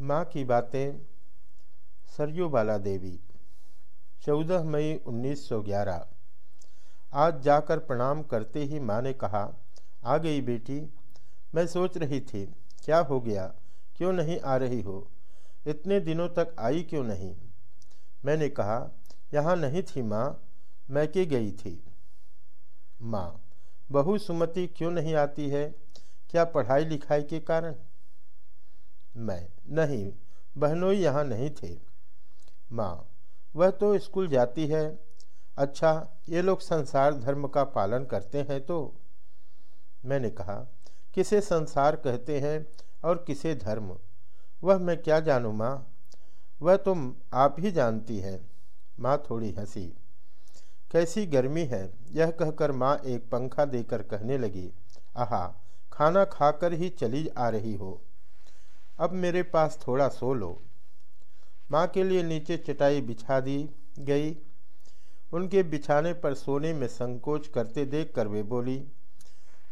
माँ की बातें, सरयू बाला देवी चौदह मई 1911 आज जाकर प्रणाम करते ही माँ ने कहा, आ गई बेटी, मैं सोच रही थी, क्या हो गया? क्यों नहीं आ रही हो? इतने दिनों तक आई क्यों नहीं? मैंने कहा, यहाँ नहीं थी माँ, मैं मैके गई थी। माँ बहु सुमति क्यों नहीं आती है? क्या पढ़ाई लिखाई के कारण? मैं नहीं बहनोई यहाँ नहीं थे। माँ, वह तो स्कूल जाती है। अच्छा ये लोग संसार धर्म का पालन करते हैं तो? मैंने कहा, किसे संसार कहते हैं और किसे धर्म? वह मैं क्या जानूँ माँ? वह तुम आप ही जानती हैं। माँ थोड़ी हँसी। कैसी गर्मी है, यह कहकर माँ एक पंखा देकर कहने लगी। आहा, खाना खाकर ही चली आ रही हो। अब मेरे पास थोड़ा सो लो। माँ के लिए नीचे चटाई बिछा दी गई। उनके बिछाने पर सोने में संकोच करते देख कर वे बोली,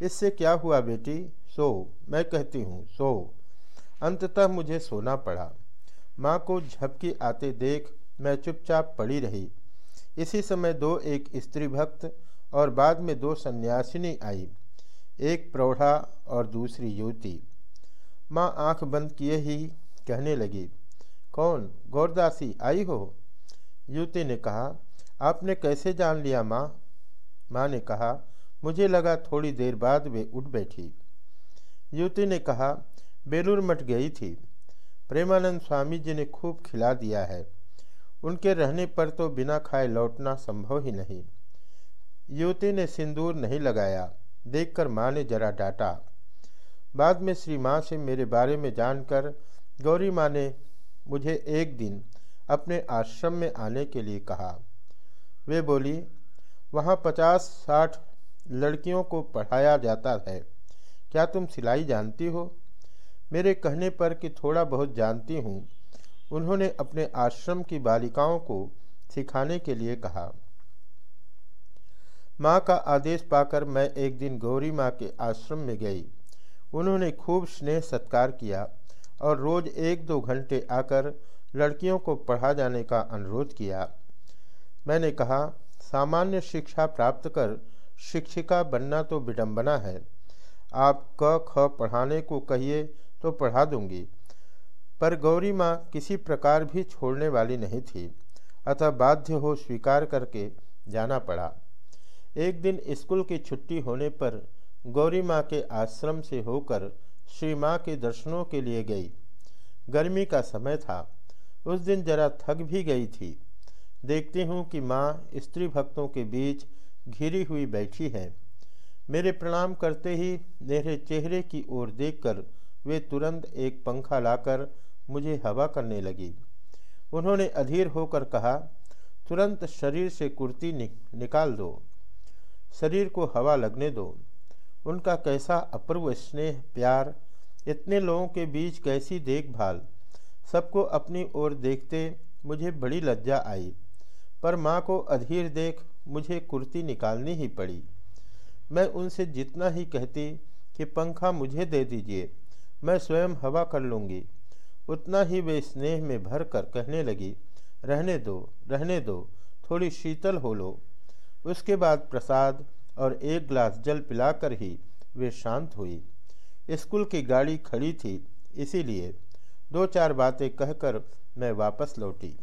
इससे क्या हुआ बेटी? सो, मैं कहती हूँ, सो। अंततः मुझे सोना पड़ा। माँ को झपकी आते देख मैं चुपचाप पड़ी रही। इसी समय दो एक स्त्री भक्त और बाद में दो सन्यासिनी आई, एक प्रौढ़ा और दूसरी युवती। माँ आँख बंद किए ही कहने लगी, कौन? गौरदासी, आई हो? युवती ने कहा, आपने कैसे जान लिया माँ? माँ ने कहा, मुझे लगा थोड़ी देर बाद वे उठ बैठी। युवती ने कहा, बेलूर मठ गई थी। प्रेमानंद स्वामी जी ने खूब खिला दिया है। उनके रहने पर तो बिना खाए लौटना संभव ही नहीं। युवती ने सिंदूर नहीं लगाया। देखकर माँ ने जरा डांटा बाद में श्री माँ से मेरे बारे में जानकर गौरी माँ ने मुझे एक दिन अपने आश्रम में आने के लिए कहा। वे बोली, वहाँ पचास साठ लड़कियों को पढ़ाया जाता है। क्या तुम सिलाई जानती हो? मेरे कहने पर कि थोड़ा बहुत जानती हूँ। उन्होंने अपने आश्रम की बालिकाओं को सिखाने के लिए कहा। माँ का आदेश पाकर मैं एक दिन गौरी माँ के आश्रम में गई। उन्होंने खूब स्नेह सत्कार किया और रोज़ एक दो घंटे आकर लड़कियों को पढ़ा जाने का अनुरोध किया। मैंने कहा, सामान्य शिक्षा प्राप्त कर शिक्षिका बनना तो विडम्बना है। आप क, ख पढ़ाने को कहिए तो पढ़ा दूँगी, पर गौरी माँ किसी प्रकार भी छोड़ने वाली नहीं थी, अतः बाध्य हो स्वीकार करके जाना पड़ा। एक दिन स्कूल की छुट्टी होने पर गौरी माँ के आश्रम से होकर श्री माँ के दर्शनों के लिए गई। गर्मी का समय था। उस दिन जरा थक भी गई थी। देखती हूँ कि माँ स्त्री भक्तों के बीच घिरी हुई बैठी है। मेरे प्रणाम करते ही मेरे चेहरे की ओर देखकर वे तुरंत एक पंखा लाकर मुझे हवा करने लगी। उन्होंने अधीर होकर कहा, तुरंत शरीर से कुर्ती निकाल दो। शरीर को हवा लगने दो। उनका कैसा अपूर्व स्नेह, प्यार, इतने लोगों के बीच कैसी देखभाल। सबको अपनी ओर देखते मुझे बड़ी लज्जा आई, पर माँ को अधीर देख मुझे कुर्ती निकालनी ही पड़ी। मैं उनसे जितना ही कहती कि, पंखा मुझे दे दीजिए, मैं स्वयं हवा कर लूँगी। उतना ही वे स्नेह में भर कर कहने लगी, रहने दो रहने दो, थोड़ी शीतल हो लो। उसके बाद प्रसाद और एक ग्लास जल पिलाकर ही वे शांत हुई। स्कूल की गाड़ी खड़ी थी, इसीलिए दो चार बातें कहकर मैं वापस लौटी।